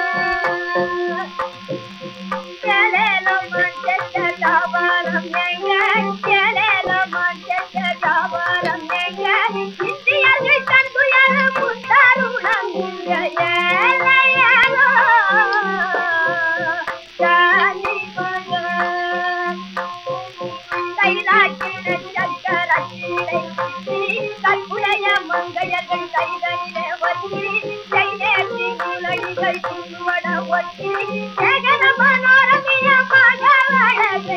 love.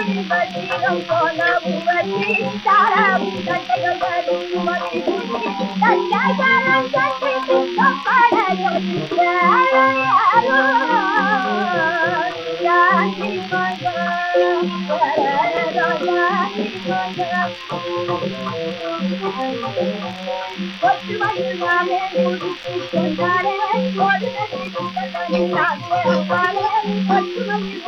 ಗುರುವತಿ ಗಂಗೋಲ ಭುವತಿ ತಾರ ಭೂತ ಗಂಗರು ಸುಮತಿ ಗುರುತಿ ತನ್ನ ಜನ ಸತ್ಯ ಸುಖಪಡ ಯೋಚಿಸಾರು ಯಾತಿ ಮಗ ಕೊಟ್ಟು ಮಹಿಮಾ ಗುರು ಕೊಂಡಾರೆ ಕೊಟ್ಟು ಮಹಿಮಾ